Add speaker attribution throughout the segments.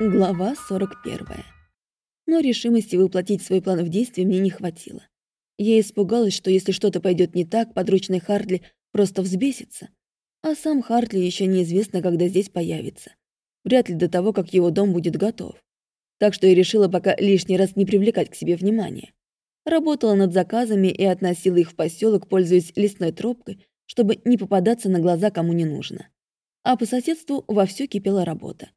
Speaker 1: Глава 41. Но решимости воплотить свой план в действие мне не хватило. Я испугалась, что если что-то пойдет не так, подручный Хартли просто взбесится. А сам Хартли еще неизвестно, когда здесь появится. Вряд ли до того, как его дом будет готов. Так что я решила пока лишний раз не привлекать к себе внимания. Работала над заказами и относила их в поселок, пользуясь лесной тропкой, чтобы не попадаться на глаза кому не нужно. А по соседству вовсю кипела работа.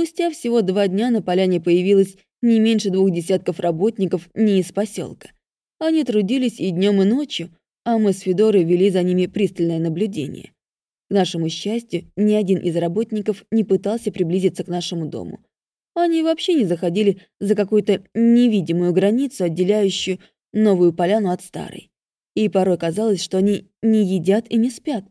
Speaker 1: Спустя всего два дня на поляне появилось не меньше двух десятков работников не из поселка. Они трудились и днем, и ночью, а мы с Федорой вели за ними пристальное наблюдение. К нашему счастью, ни один из работников не пытался приблизиться к нашему дому. Они вообще не заходили за какую-то невидимую границу, отделяющую новую поляну от старой. И порой казалось, что они не едят и не спят.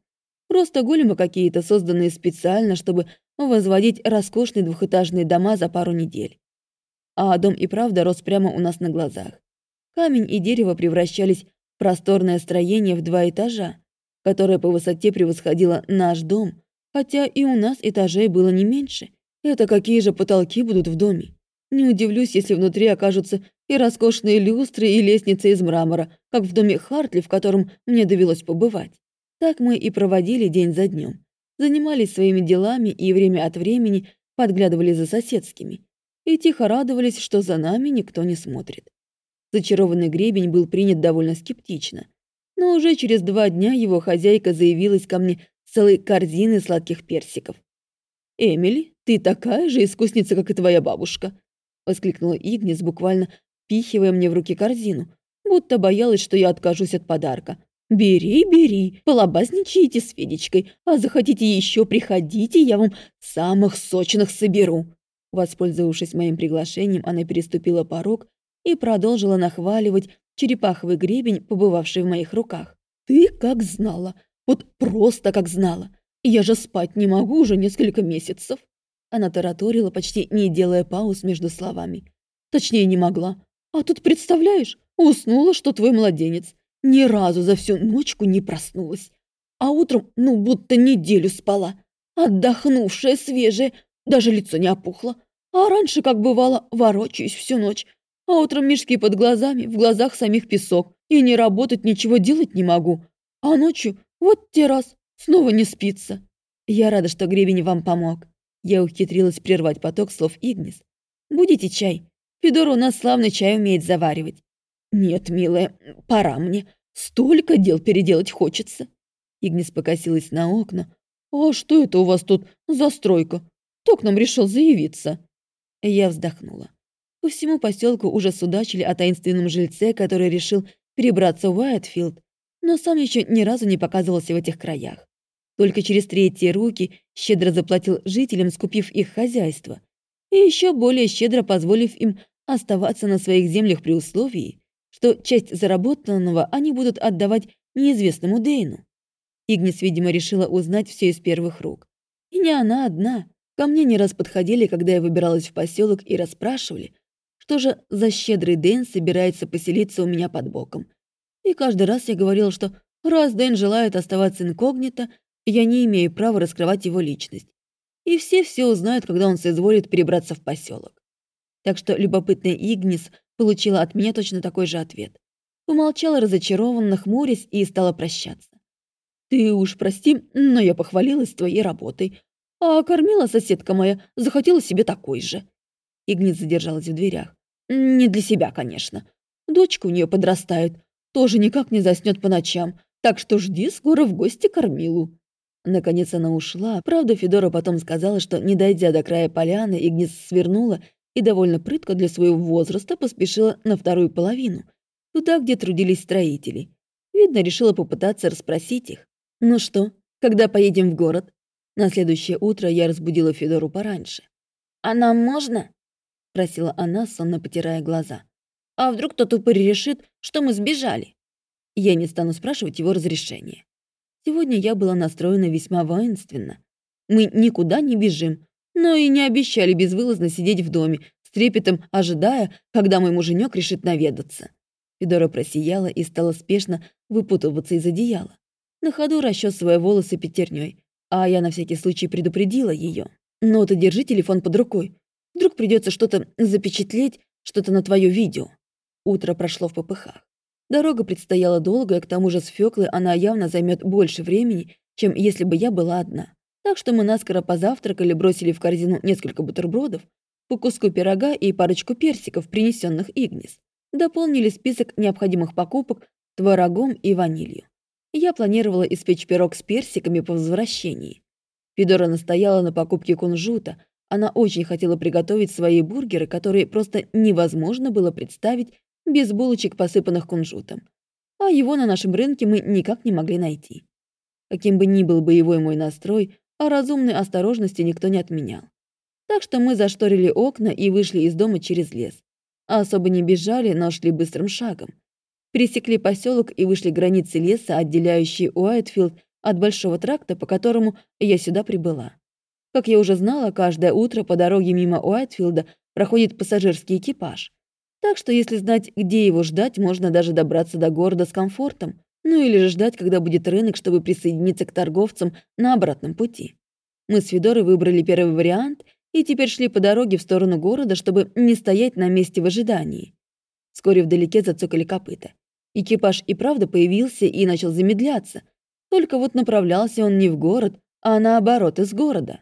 Speaker 1: Просто големы какие-то, созданные специально, чтобы возводить роскошные двухэтажные дома за пару недель. А дом и правда рос прямо у нас на глазах. Камень и дерево превращались в просторное строение в два этажа, которое по высоте превосходило наш дом, хотя и у нас этажей было не меньше. Это какие же потолки будут в доме? Не удивлюсь, если внутри окажутся и роскошные люстры, и лестницы из мрамора, как в доме Хартли, в котором мне довелось побывать. Так мы и проводили день за днем занимались своими делами и время от времени подглядывали за соседскими и тихо радовались, что за нами никто не смотрит. Зачарованный гребень был принят довольно скептично, но уже через два дня его хозяйка заявилась ко мне с целой корзиной сладких персиков. «Эмили, ты такая же искусница, как и твоя бабушка!» — воскликнула Игнис, буквально пихивая мне в руки корзину, будто боялась, что я откажусь от подарка. «Бери, бери, полобазничайте с Федечкой, а захотите еще приходите, я вам самых сочных соберу». Воспользовавшись моим приглашением, она переступила порог и продолжила нахваливать черепаховый гребень, побывавший в моих руках. «Ты как знала, вот просто как знала. Я же спать не могу уже несколько месяцев». Она тараторила, почти не делая пауз между словами. «Точнее, не могла. А тут, представляешь, уснула, что твой младенец. Ни разу за всю ночку не проснулась. А утром, ну, будто неделю спала. Отдохнувшая, свежая, даже лицо не опухло. А раньше, как бывало, ворочаюсь всю ночь. А утром мешки под глазами, в глазах самих песок. И не работать, ничего делать не могу. А ночью, вот те раз, снова не спится. Я рада, что гребень вам помог. Я ухитрилась прервать поток слов Игнис. Будете чай? Федор у нас славный чай умеет заваривать. «Нет, милая, пора мне. Столько дел переделать хочется». Игнис покосилась на окна. «А что это у вас тут за стройка? Кто к нам решил заявиться?» Я вздохнула. По всему поселку уже судачили о таинственном жильце, который решил перебраться в Уайтфилд, но сам еще ни разу не показывался в этих краях. Только через третьи руки щедро заплатил жителям, скупив их хозяйство, и еще более щедро позволив им оставаться на своих землях при условии, что часть заработанного они будут отдавать неизвестному Дейну. Игнис, видимо, решила узнать все из первых рук. И не она одна. Ко мне не раз подходили, когда я выбиралась в поселок и расспрашивали, что же за щедрый Дэйн собирается поселиться у меня под боком. И каждый раз я говорила, что раз Дэйн желает оставаться инкогнито, я не имею права раскрывать его личность. И все все узнают, когда он соизволит перебраться в поселок. Так что любопытная Игнис Получила от меня точно такой же ответ. Умолчала разочарованно, хмурясь, и стала прощаться. «Ты уж прости, но я похвалилась твоей работой. А кормила соседка моя, захотела себе такой же». Игнит задержалась в дверях. «Не для себя, конечно. Дочка у нее подрастает, тоже никак не заснет по ночам, так что жди скоро в гости кормилу». Наконец она ушла. Правда, Федора потом сказала, что, не дойдя до края поляны, Игнис свернула и довольно прытко для своего возраста поспешила на вторую половину, туда, где трудились строители. Видно, решила попытаться расспросить их. «Ну что, когда поедем в город?» На следующее утро я разбудила Федору пораньше. «А нам можно?» — просила она, сонно потирая глаза. «А вдруг тот упырь решит, что мы сбежали?» Я не стану спрашивать его разрешения. Сегодня я была настроена весьма воинственно. Мы никуда не бежим, но и не обещали безвылазно сидеть в доме, с трепетом ожидая, когда мой муженек решит наведаться. Федора просияла и стала спешно выпутываться из одеяла. На ходу расчесывая волосы пятерней, а я на всякий случай предупредила ее. «Ну ты держи телефон под рукой. Вдруг придется что-то запечатлеть, что-то на твое видео. Утро прошло в попыхах. Дорога предстояла долгая, к тому же с Фёклой она явно займет больше времени, чем если бы я была одна. Так что мы наскоро позавтракали, бросили в корзину несколько бутербродов, по куску пирога и парочку персиков, принесенных Игнис. Дополнили список необходимых покупок творогом и ванилью. Я планировала испечь пирог с персиками по возвращении. Федора настояла на покупке кунжута. Она очень хотела приготовить свои бургеры, которые просто невозможно было представить без булочек, посыпанных кунжутом. А его на нашем рынке мы никак не могли найти. Каким бы ни был боевой мой настрой, а разумной осторожности никто не отменял. Так что мы зашторили окна и вышли из дома через лес. А особо не бежали, но шли быстрым шагом. Пересекли поселок и вышли границы леса, отделяющие Уайтфилд от большого тракта, по которому я сюда прибыла. Как я уже знала, каждое утро по дороге мимо Уайтфилда проходит пассажирский экипаж. Так что если знать, где его ждать, можно даже добраться до города с комфортом, ну или же ждать, когда будет рынок, чтобы присоединиться к торговцам на обратном пути. Мы с Федорой выбрали первый вариант и теперь шли по дороге в сторону города, чтобы не стоять на месте в ожидании. Вскоре вдалеке зацокали копыта. Экипаж и правда появился и начал замедляться. Только вот направлялся он не в город, а наоборот из города.